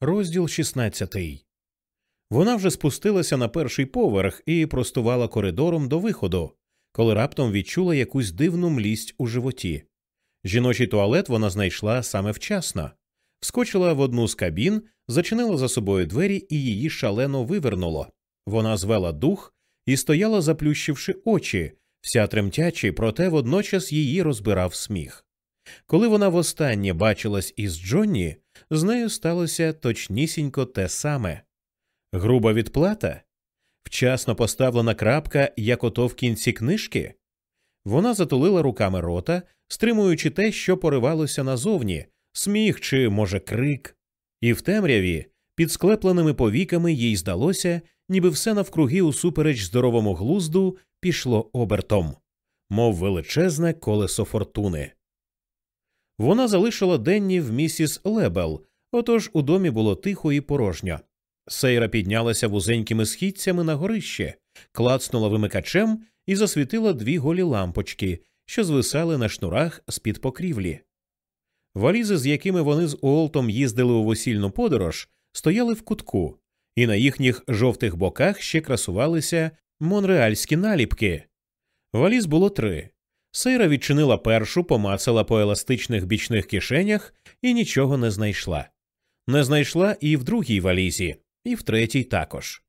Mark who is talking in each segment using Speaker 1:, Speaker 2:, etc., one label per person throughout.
Speaker 1: Розділ 16 Вона вже спустилася на перший поверх і простувала коридором до виходу, коли раптом відчула якусь дивну млість у животі. Жіночий туалет вона знайшла саме вчасно, вскочила в одну з кабін, зачинила за собою двері і її шалено вивернуло. Вона звела дух і стояла, заплющивши очі, вся тремтячи, проте водночас її розбирав сміх. Коли вона востаннє бачилась із Джонні, з нею сталося точнісінько те саме. Груба відплата? Вчасно поставлена крапка, як ото в кінці книжки? Вона затулила руками рота, стримуючи те, що поривалося назовні, сміх чи, може, крик, і в темряві, під склепленими повіками, їй здалося, ніби все навкруги усупереч здоровому глузду пішло обертом, мов величезне колесо фортуни. Вона залишила денні в місіс Лебел, отож у домі було тихо і порожньо. Сейра піднялася вузенькими східцями на горище, клацнула вимикачем і засвітила дві голі лампочки, що звисали на шнурах з під покрівлі. Валізи, з якими вони з Уолтом їздили у весільну подорож, стояли в кутку, і на їхніх жовтих боках ще красувалися монреальські наліпки. Валіз було три. Сейра відчинила першу, помацала по еластичних бічних кишенях і нічого не знайшла. Не знайшла і в другій валізі, і в третій також.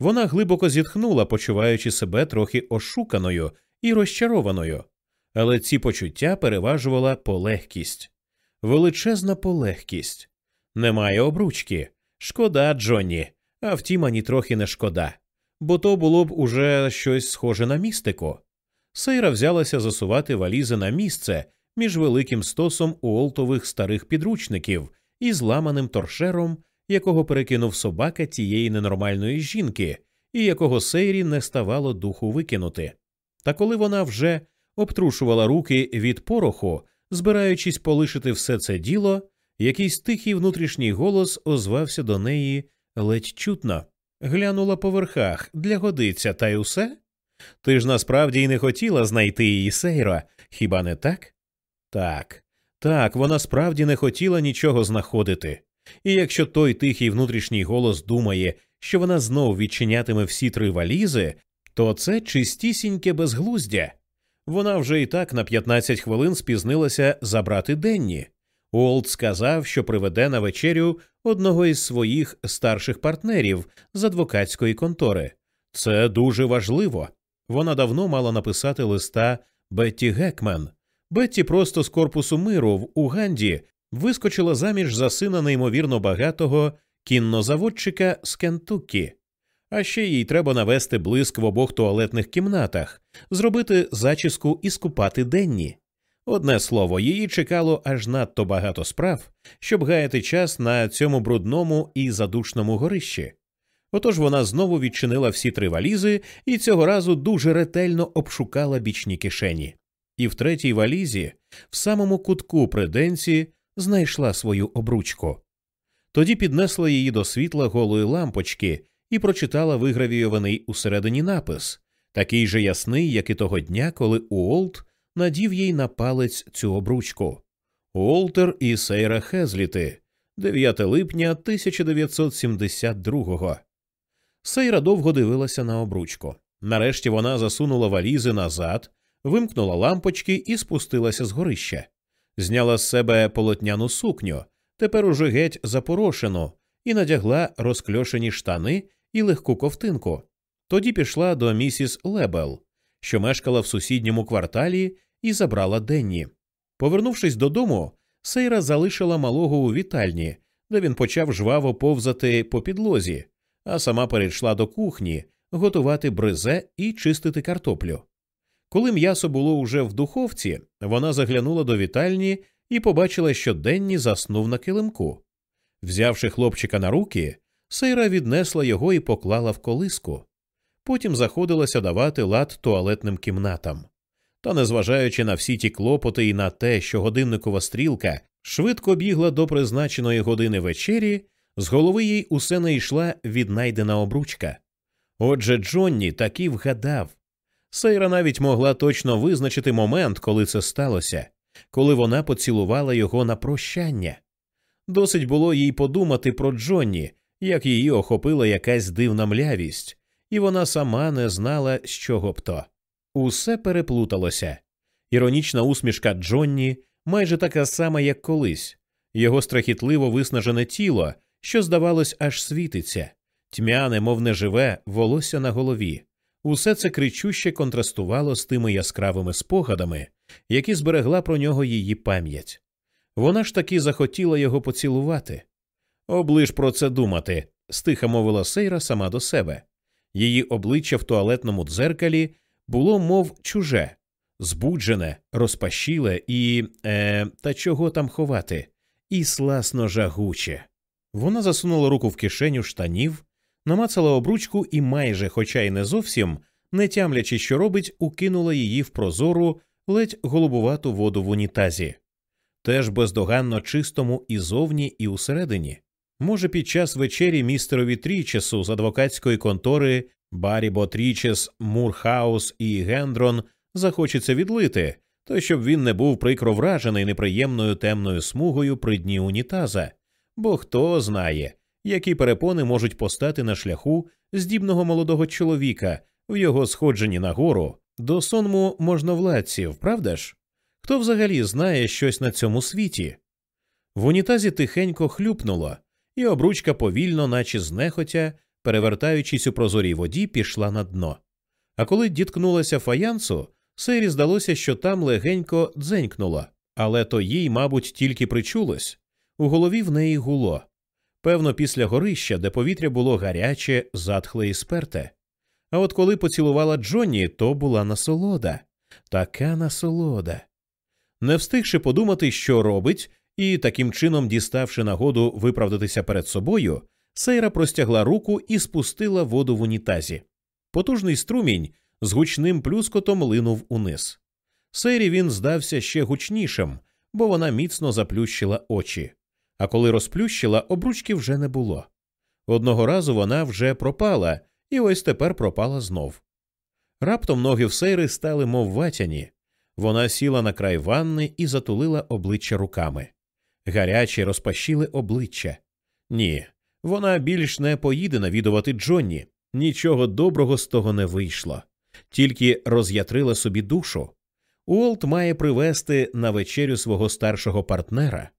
Speaker 1: Вона глибоко зітхнула, почуваючи себе трохи ошуканою і розчарованою, але ці почуття переважувала полегкість. Величезна полегкість. Немає обручки. Шкода, Джонні, а втім, ані трохи не шкода, бо то було б уже щось схоже на містику. Сейра взялася засувати валізи на місце між великим стосом уолтових старих підручників і зламаним торшером, якого перекинув собака тієї ненормальної жінки, і якого Сейрі не ставало духу викинути. Та коли вона вже обтрушувала руки від пороху, збираючись полишити все це діло, якийсь тихий внутрішній голос озвався до неї ледь чутно, глянула по верхах для годиться, та й усе. Ти ж насправді й не хотіла знайти її Сейра, хіба не так? Так, так, вона справді не хотіла нічого знаходити. І якщо той тихий внутрішній голос думає, що вона знов відчинятиме всі три валізи, то це чистісіньке безглуздя. Вона вже і так на 15 хвилин спізнилася забрати денні. Уолт сказав, що приведе на вечерю одного із своїх старших партнерів з адвокатської контори. Це дуже важливо. Вона давно мала написати листа Бетті Гекмен. Бетті просто з корпусу миру в Уганді вискочила заміж за сина неймовірно багатого кіннозаводчика з Кентуккі. А ще їй треба навести блиск в обох туалетних кімнатах, зробити зачіску і скупати денні. Одне слово, її чекало аж надто багато справ, щоб гаяти час на цьому брудному і задушному горищі. Отож вона знову відчинила всі три валізи і цього разу дуже ретельно обшукала бічні кишені. І в третій валізі, в самому кутку при денці, знайшла свою обручку. Тоді піднесла її до світла голої лампочки і прочитала вигравійований усередині напис, такий же ясний, як і того дня, коли Уолт надів їй на палець цю обручку. Уолтер і Сейра Хезліти, 9 липня 1972-го. Сейра довго дивилася на обручку. Нарешті вона засунула валізи назад, вимкнула лампочки і спустилася з горища. Зняла з себе полотняну сукню, тепер уже геть запорошену, і надягла розкльошені штани і легку ковтинку. Тоді пішла до місіс Лебел, що мешкала в сусідньому кварталі, і забрала Денні. Повернувшись додому, Сейра залишила малого у вітальні, де він почав жваво повзати по підлозі, а сама перейшла до кухні готувати бризе і чистити картоплю. Коли м'ясо було уже в духовці, вона заглянула до вітальні і побачила, що Денні заснув на килимку. Взявши хлопчика на руки, Сейра віднесла його і поклала в колиску. Потім заходилася давати лад туалетним кімнатам. Та, незважаючи на всі ті клопоти і на те, що годинникова стрілка швидко бігла до призначеної години вечері, з голови їй усе не йшла віднайдена обручка. Отже, Джонні таки вгадав. Сейра навіть могла точно визначити момент, коли це сталося, коли вона поцілувала його на прощання. Досить було їй подумати про Джонні, як її охопила якась дивна млявість, і вона сама не знала, з чого б то. Усе переплуталося. Іронічна усмішка Джонні майже така сама, як колись, його страхітливо виснажене тіло, що, здавалось, аж світиться, тьмяне, мов неживе, волосся на голові. Усе це кричуще контрастувало з тими яскравими спогадами, які зберегла про нього її пам'ять. Вона ж таки захотіла його поцілувати. Оближ про це думати, стиха мовила Сейра сама до себе. Її обличчя в туалетному дзеркалі було, мов чуже, збуджене, розпашіле і. е, та чого там ховати, і сласно жагуче. Вона засунула руку в кишеню штанів, намацала обручку і майже, хоча й не зовсім, не тямлячи, що робить, укинула її в прозору, ледь голубувату воду в унітазі. Теж бездоганно чистому і зовні, і усередині. Може, під час вечері містерові Трічесу з адвокатської контори Барібо Трічес, Мурхаус і Гендрон захочеться відлити, то щоб він не був прикро вражений неприємною темною смугою при дні унітаза, бо хто знає, які перепони можуть постати на шляху здібного молодого чоловіка в його сходженні на гору до сонму можновладців, правда ж? Хто взагалі знає щось на цьому світі? В унітазі тихенько хлюпнуло, і обручка повільно, наче знехотя, перевертаючись у прозорій воді, пішла на дно. А коли діткнулася фаянсу, Сейрі здалося, що там легенько дзенькнуло, але то їй, мабуть, тільки причулось. У голові в неї гуло. Певно, після горища, де повітря було гаряче, затхле і сперте. А от коли поцілувала Джонні, то була насолода, така насолода. Не встигши подумати, що робить, і таким чином, діставши нагоду виправдатися перед собою, Сейра простягла руку і спустила воду в унітазі. Потужний струмінь з гучним плюскотом линув униз. Сейрі він здався ще гучнішим, бо вона міцно заплющила очі. А коли розплющила, обручки вже не було. Одного разу вона вже пропала, і ось тепер пропала знов. Раптом ноги в Сейри стали мов ватяні. Вона сіла на край ванни і затулила обличчя руками. Гарячі розпашіли обличчя. Ні, вона більш не поїде навідувати Джонні. Нічого доброго з того не вийшло, тільки роз'ятрила собі душу. Уолт має привезти на вечерю свого старшого партнера.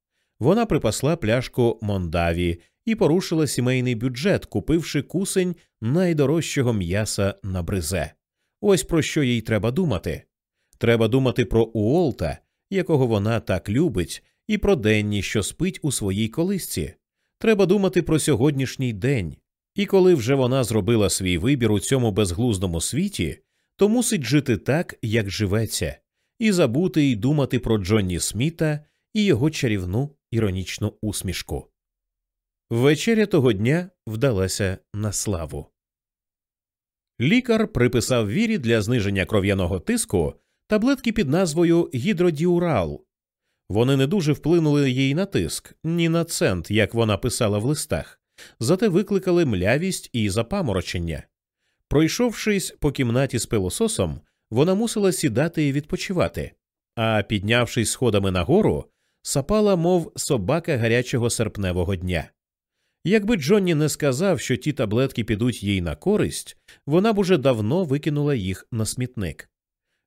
Speaker 1: Вона припасла пляшку Мондаві і порушила сімейний бюджет, купивши кусень найдорожчого м'яса на бризе. Ось про що їй треба думати. Треба думати про Уолта, якого вона так любить, і про Денні, що спить у своїй колисці. Треба думати про сьогоднішній день. І коли вже вона зробила свій вибір у цьому безглуздому світі, то мусить жити так, як живеться, і забути й думати про Джонні Сміта і його чарівну іронічну усмішку. Вечеря того дня вдалася на славу. Лікар приписав вірі для зниження кров'яного тиску таблетки під назвою гідродіурал. Вони не дуже вплинули їй на тиск, ні на цент, як вона писала в листах, зате викликали млявість і запаморочення. Пройшовшись по кімнаті з пилососом, вона мусила сідати і відпочивати, а піднявшись сходами нагору, сапала, мов собака гарячого серпневого дня. Якби Джонні не сказав, що ті таблетки підуть їй на користь, вона б уже давно викинула їх на смітник.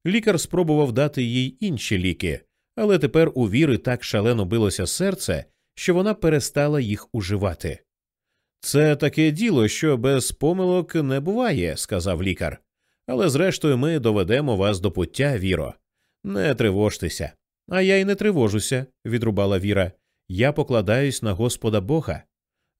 Speaker 1: Лікар спробував дати їй інші ліки, але тепер у віри так шалено билося серце, що вона перестала їх уживати. Це таке діло, що без помилок не буває, сказав лікар. Але зрештою ми доведемо вас до пуття, Віро. Не тривожтеся. А я й не тривожуся, відрубала Віра. Я покладаюсь на Господа Бога.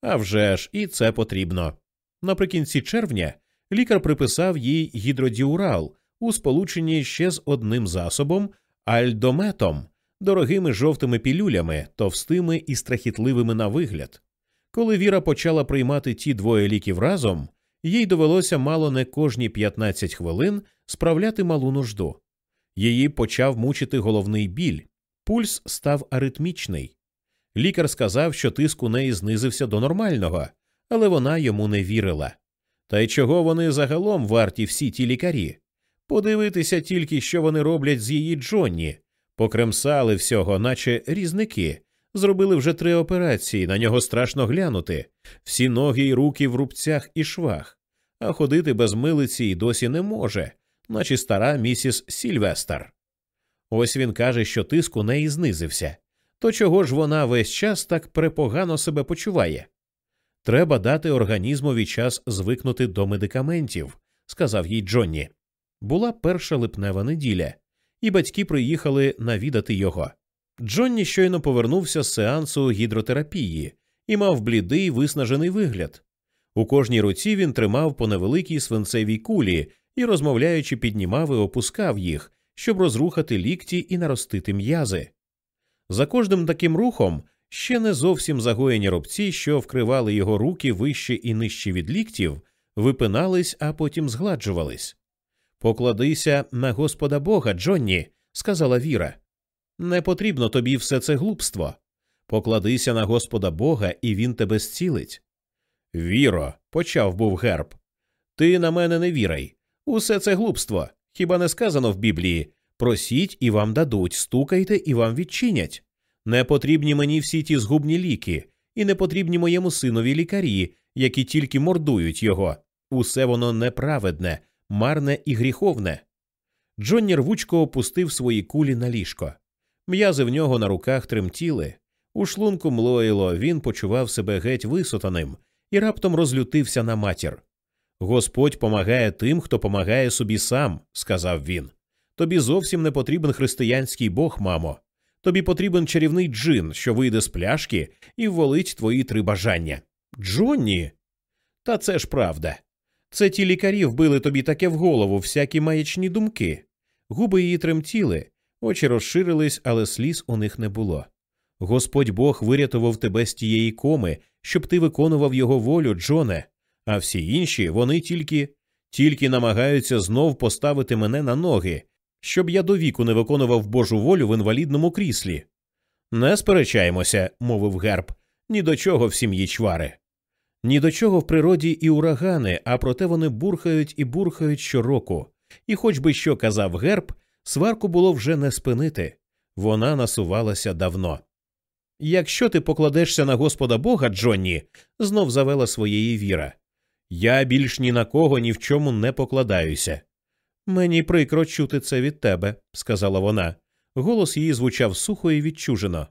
Speaker 1: А вже ж, і це потрібно. Наприкінці червня лікар приписав їй гідродіурал у сполученні ще з одним засобом альдометом, дорогими жовтими пілюлями, товстими і страхітливими на вигляд. Коли Віра почала приймати ті двоє ліків разом, їй довелося мало не кожні 15 хвилин справляти малу нужду. Її почав мучити головний біль, пульс став аритмічний. Лікар сказав, що тиск у неї знизився до нормального, але вона йому не вірила. Та й чого вони загалом варті всі ті лікарі? Подивитися тільки, що вони роблять з її Джонні, покремсали всього, наче різники, Зробили вже три операції, на нього страшно глянути, всі ноги й руки в рубцях і швах, а ходити без милиці й досі не може, наче стара місіс Сільвестер. Ось він каже, що тиск у неї знизився. То чого ж вона весь час так препогано себе почуває? Треба дати організмові час звикнути до медикаментів, сказав їй Джонні. Була перша липнева неділя, і батьки приїхали навідати його. Джонні щойно повернувся з сеансу гідротерапії і мав блідий виснажений вигляд. У кожній руці він тримав по невеликій свинцевій кулі і, розмовляючи, піднімав і опускав їх, щоб розрухати лікті і наростити м'язи. За кожним таким рухом ще не зовсім загоєні рубці, що вкривали його руки вище і нижче від ліктів, випинались, а потім згладжувались. Покладися на Господа Бога, Джонні, сказала Віра. Не потрібно тобі все це глупство. Покладися на Господа Бога, і він тебе зцілить. Віро, почав був герб. Ти на мене не вірай. Усе це глупство. Хіба не сказано в Біблії просіть і вам дадуть, стукайте і вам відчинять. Не потрібні мені всі ті згубні ліки, і не потрібні моєму синові лікарі, які тільки мордують його. Усе воно неправедне, марне і гріховне. Джонні рвучко опустив свої кулі на ліжко. М'язи в нього на руках тремтіли, у шлунку млоїло, він почував себе геть висотаним і раптом розлютився на матір. Господь помагає тим, хто помагає собі сам, сказав він. Тобі зовсім не потрібен християнський Бог, мамо. Тобі потрібен чарівний джин, що вийде з пляшки і вволить твої три бажання. Джонні. Та це ж правда. Це ті лікарі вбили тобі таке в голову, всякі маячні думки. Губи її тремтіли, очі розширились, але сліз у них не було. Господь Бог вирятував тебе з тієї коми, щоб ти виконував його волю, Джоне, а всі інші вони тільки тільки намагаються знов поставити мене на ноги, щоб я до віку не виконував Божу волю в інвалідному кріслі. Не сперечаємося, мовив герб, ні до чого в сім'ї чвари. Ні до чого в природі і урагани, а проте вони бурхають і бурхають щороку. І хоч би що казав герб, сварку було вже не спинити. Вона насувалася давно. Якщо ти покладешся на Господа Бога, Джонні, знов завела своєї віра. Я більш ні на кого ні в чому не покладаюся. Мені прикро чути це від тебе, сказала вона. Голос її звучав сухо і відчужено.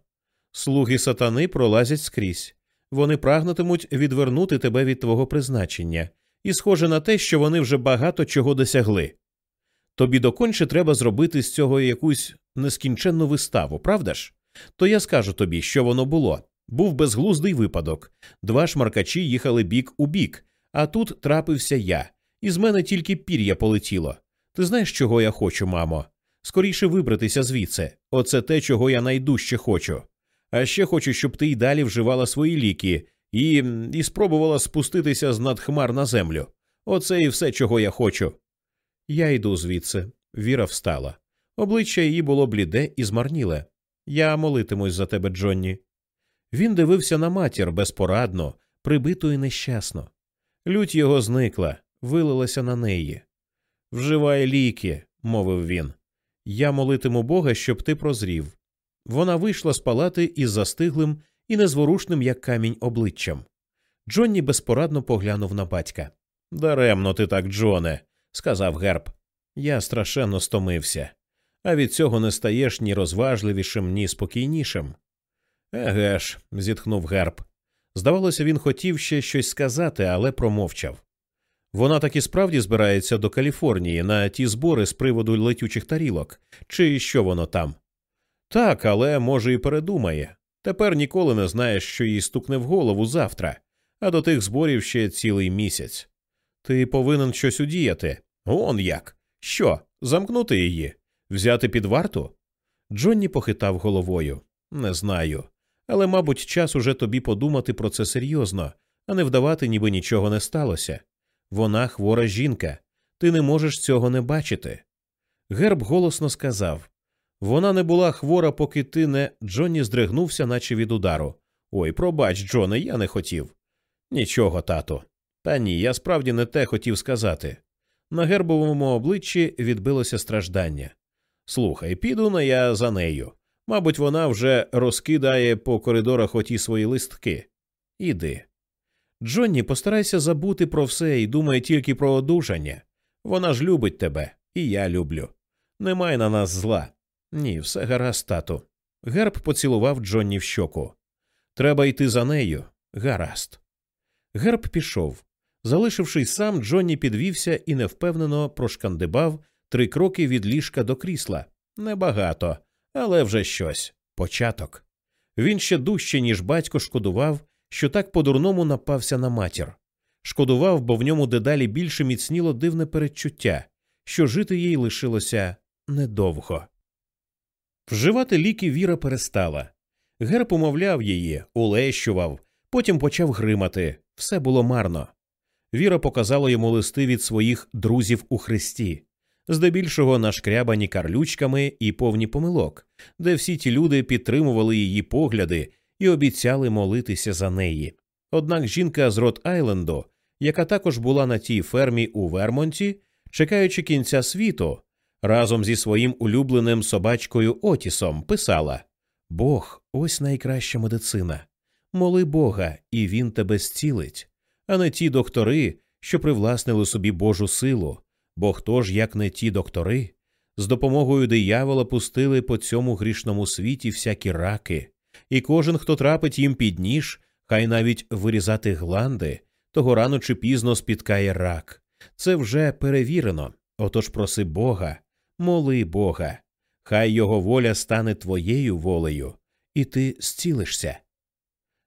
Speaker 1: Слуги сатани пролазять скрізь. Вони прагнутимуть відвернути тебе від твого призначення, і схоже на те, що вони вже багато чого досягли. Тобі доконче треба зробити з цього якусь нескінченну виставу, правда ж? То я скажу тобі, що воно було. Був безглуздий випадок. Два шмаркачі їхали бік у бік, а тут трапився я, і з мене тільки пір'я полетіло. Ти знаєш, чого я хочу, мамо? Скоріше вибратися звідси. Оце те, чого я найдужче хочу. А ще хочу, щоб ти й далі вживала свої ліки і і спробувала спуститися з надхмар на землю. Оце і все, чого я хочу. Я йду звідси. Віра встала. Обличчя її було бліде і змарніле. Я молитимусь за тебе, Джонні. Він дивився на матір безпорадно, прибито і нещасно. Лють його зникла, вилилася на неї. Вживай ліки, мовив він. Я молитиму Бога, щоб ти прозрів. Вона вийшла з палати із застиглим і незворушним, як камінь, обличчям. Джонні безпорадно поглянув на батька. Даремно ти так, Джоне, сказав герб. Я страшенно стомився, а від цього не стаєш ні розважливішим, ні спокійнішим. Еге ж, зітхнув герб. Здавалося, він хотів ще щось сказати, але промовчав. Вона так і справді збирається до Каліфорнії на ті збори з приводу летючих тарілок, чи що воно там. Так, але може і передумає. Тепер ніколи не знаєш, що їй стукне в голову завтра, а до тих зборів ще цілий місяць. Ти повинен щось удіяти. Он як? Що? Замкнути її? Взяти під варту? Джонні похитав головою. Не знаю. Але, мабуть, час уже тобі подумати про це серйозно, а не вдавати, ніби нічого не сталося. Вона хвора жінка. Ти не можеш цього не бачити. Герб голосно сказав вона не була хвора, поки ти не. Джонні здригнувся, наче від удару. Ой, пробач, Джоне, я не хотів. Нічого, тато. Та ні, я справді не те хотів сказати. На гербовому обличчі відбилося страждання. Слухай, піду на я за нею. Мабуть, вона вже розкидає по коридорах оті свої листки. Іди. Джонні, постарайся забути про все і думай тільки про одужання. Вона ж любить тебе, і я люблю. Немає на нас зла. Ні, все гаразд, тату. Герб поцілував Джонні в щоку. Треба йти за нею. Гаразд. Герб пішов. Залишившись сам, Джонні підвівся і невпевнено прошкандибав три кроки від ліжка до крісла. Небагато, але вже щось. Початок. Він ще дужче, ніж батько, шкодував, що так по-дурному напався на матір. Шкодував, бо в ньому дедалі більше міцніло дивне передчуття, що жити їй лишилося недовго. Вживати ліки Віра перестала. Герб умовляв її, улещував, потім почав гримати. Все було марно. Віра показала йому листи від своїх друзів у Христі, здебільшого нашкрябані карлючками і повні помилок, де всі ті люди підтримували її погляди і обіцяли молитися за неї. Однак жінка з Рот Айленду, яка також була на тій фермі у Вермонті, чекаючи кінця світу, разом зі своїм улюбленим собачкою Отісом писала Бог ось найкраща медицина. Моли Бога, і він тебе зцілить, а не ті доктори, що привласнили собі Божу силу. Бо хто ж, як не ті доктори, з допомогою диявола пустили по цьому грішному світі всякі раки, і кожен, хто трапить їм під ніж, хай навіть вирізати гланди, того рано чи пізно спіткає рак. Це вже перевірено. Отож проси Бога, моли Бога, хай його воля стане твоєю волею, і ти зцілишся.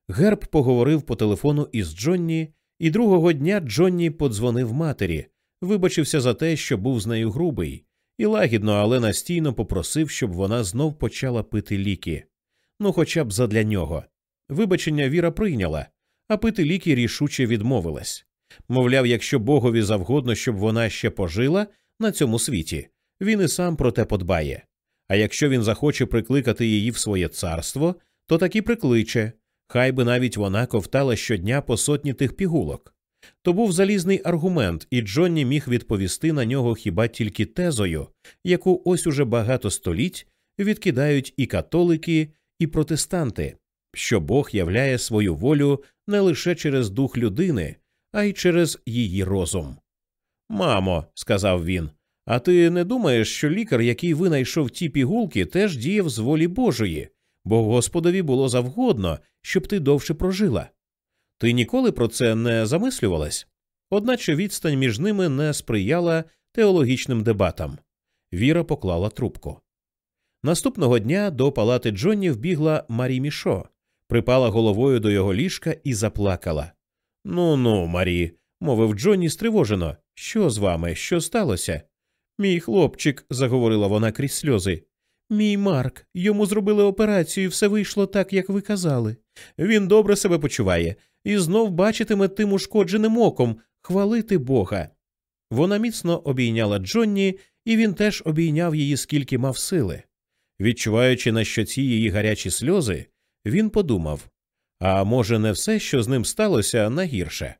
Speaker 1: Герб поговорив по телефону із Джонні, і другого дня Джонні подзвонив матері, вибачився за те, що був з нею грубий, і лагідно, але настійно попросив, щоб вона знов почала пити ліки. Ну, хоча б задля нього. Вибачення Віра прийняла, а пити ліки рішуче відмовилась. Мовляв, якщо богові завгодно, щоб вона ще пожила на цьому світі, він і сам про те подбає. А якщо він захоче прикликати її в своє царство, то таки прикличе, хай би навіть вона ковтала щодня по сотні тих пігулок. То був залізний аргумент, і Джонні міг відповісти на нього хіба тільки тезою, яку ось уже багато століть відкидають і католики, і протестанти, що Бог являє свою волю не лише через дух людини, а й через її розум. Мамо, сказав він, а ти не думаєш, що лікар, який винайшов ті пігулки, теж діяв з волі Божої, бо Господові було завгодно, щоб ти довше прожила? Ти ніколи про це не замислювалась? Одначе відстань між ними не сприяла теологічним дебатам. Віра поклала трубку. Наступного дня до палати Джонні вбігла Марі Мішо, припала головою до його ліжка і заплакала. Ну ну, Марі, мовив Джонні стривожено. Що з вами? Що сталося? Мій хлопчик, заговорила вона крізь сльози. Мій Марк, йому зробили операцію, і все вийшло так, як ви казали. Він добре себе почуває і знов бачитиме тим ушкодженим оком хвалити Бога. Вона міцно обійняла Джонні, і він теж обійняв її, скільки мав сили. Відчуваючи на щоці її гарячі сльози, він подумав а може, не все, що з ним сталося, нагірше.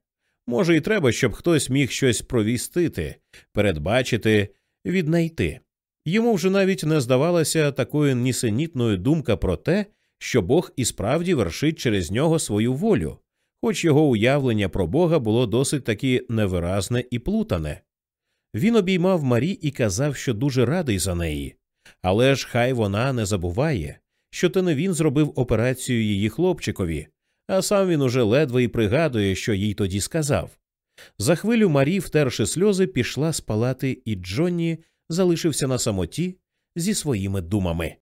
Speaker 1: Може, і треба, щоб хтось міг щось провістити, передбачити, віднайти. Йому вже навіть не здавалася такою нісенітною думка про те, що Бог і справді вершить через нього свою волю, хоч його уявлення про Бога було досить таки невиразне і плутане. Він обіймав Марі і казав, що дуже радий за неї, але ж хай вона не забуває, що то не він зробив операцію її хлопчикові, а сам він уже ледве й пригадує, що їй тоді сказав. За хвилю Марі, втерши сльози, пішла з палати, і Джонні залишився на самоті зі своїми думами.